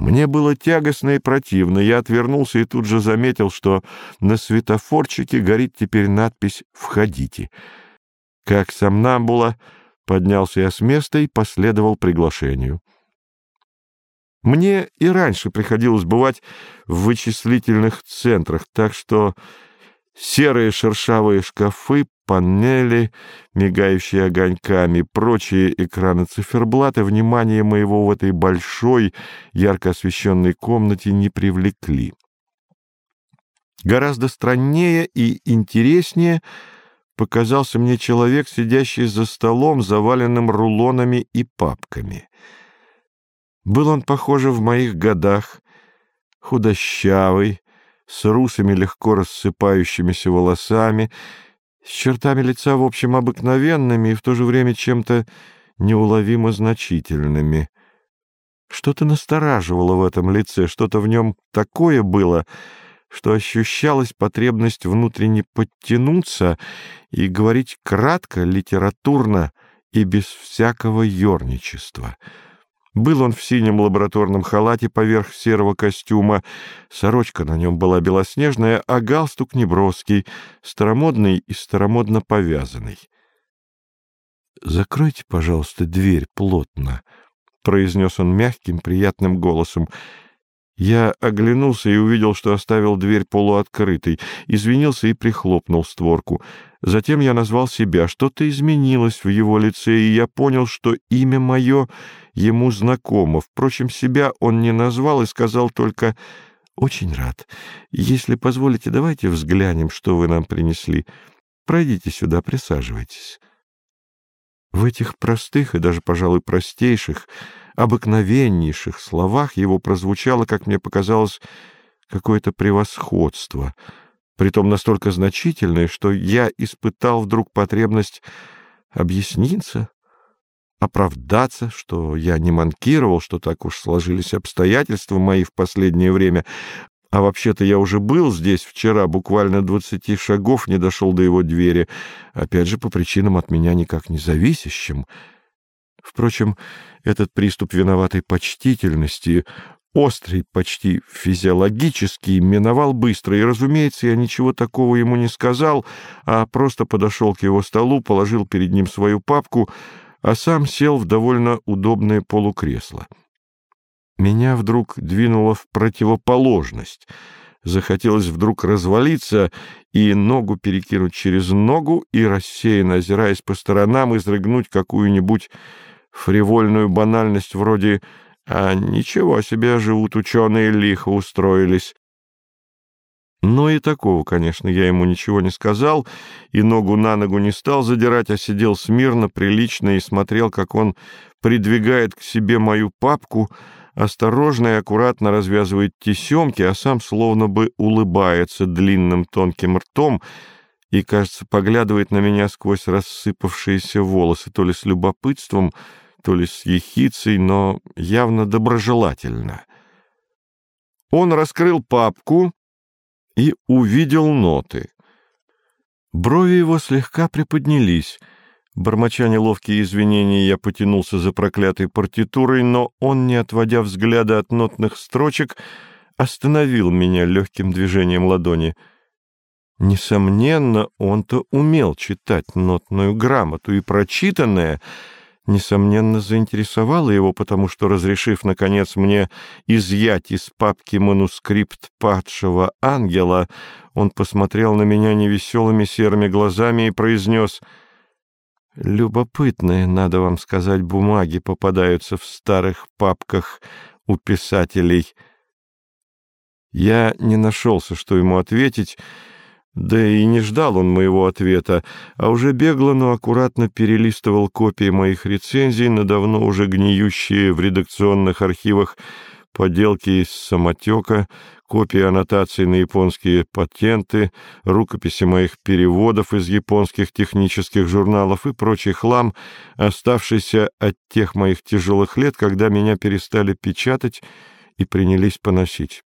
Мне было тягостно и противно. Я отвернулся и тут же заметил, что на светофорчике горит теперь надпись «Входите». Как сомнамбула, поднялся я с места и последовал приглашению. Мне и раньше приходилось бывать в вычислительных центрах, так что серые шершавые шкафы, панели, мигающие огоньками, прочие экраны циферблата внимание моего в этой большой, ярко освещенной комнате не привлекли. Гораздо страннее и интереснее показался мне человек, сидящий за столом, заваленным рулонами и папками. Был он, похоже, в моих годах, худощавый, с русыми легко рассыпающимися волосами, с чертами лица, в общем, обыкновенными и в то же время чем-то неуловимо значительными. Что-то настораживало в этом лице, что-то в нем такое было, что ощущалась потребность внутренне подтянуться и говорить кратко, литературно и без всякого ерничества — был он в синем лабораторном халате поверх серого костюма, сорочка на нем была белоснежная, а галстук неброский, старомодный и старомодно повязанный. «Закройте, пожалуйста, дверь плотно», — произнес он мягким, приятным голосом. Я оглянулся и увидел, что оставил дверь полуоткрытой, извинился и прихлопнул створку. Затем я назвал себя. Что-то изменилось в его лице, и я понял, что имя мое ему знакомо. Впрочем, себя он не назвал и сказал только «Очень рад. Если позволите, давайте взглянем, что вы нам принесли. Пройдите сюда, присаживайтесь». В этих простых и даже, пожалуй, простейших обыкновеннейших словах его прозвучало, как мне показалось, какое-то превосходство, притом настолько значительное, что я испытал вдруг потребность объясниться, оправдаться, что я не манкировал, что так уж сложились обстоятельства мои в последнее время, а вообще-то я уже был здесь вчера, буквально двадцати шагов не дошел до его двери, опять же по причинам от меня никак не зависящим. Впрочем, этот приступ виноватой почтительности, острый, почти физиологический, миновал быстро, и, разумеется, я ничего такого ему не сказал, а просто подошел к его столу, положил перед ним свою папку, а сам сел в довольно удобное полукресло. Меня вдруг двинуло в противоположность — захотелось вдруг развалиться и ногу перекинуть через ногу и, рассеянно озираясь по сторонам, изрыгнуть какую-нибудь фривольную банальность вроде «А ничего себе, живут ученые, лихо устроились». Но и такого, конечно, я ему ничего не сказал, и ногу на ногу не стал задирать, а сидел смирно, прилично и смотрел, как он придвигает к себе мою папку, осторожно и аккуратно развязывает тесемки, а сам словно бы улыбается длинным тонким ртом и, кажется, поглядывает на меня сквозь рассыпавшиеся волосы, то ли с любопытством, то ли с ехицей, но явно доброжелательно. Он раскрыл папку и увидел ноты. Брови его слегка приподнялись. Бормоча неловкие извинения, я потянулся за проклятой партитурой, но он, не отводя взгляда от нотных строчек, остановил меня легким движением ладони. Несомненно, он-то умел читать нотную грамоту, и прочитанное — несомненно, заинтересовало его, потому что, разрешив, наконец, мне изъять из папки манускрипт падшего ангела, он посмотрел на меня невеселыми серыми глазами и произнес «Любопытные, надо вам сказать, бумаги попадаются в старых папках у писателей». Я не нашелся, что ему ответить, да и не ждал он моего ответа, а уже бегло, но аккуратно перелистывал копии моих рецензий на давно уже гниющие в редакционных архивах поделки из самотека, копии аннотаций на японские патенты, рукописи моих переводов из японских технических журналов и прочий хлам, оставшийся от тех моих тяжелых лет, когда меня перестали печатать и принялись поносить.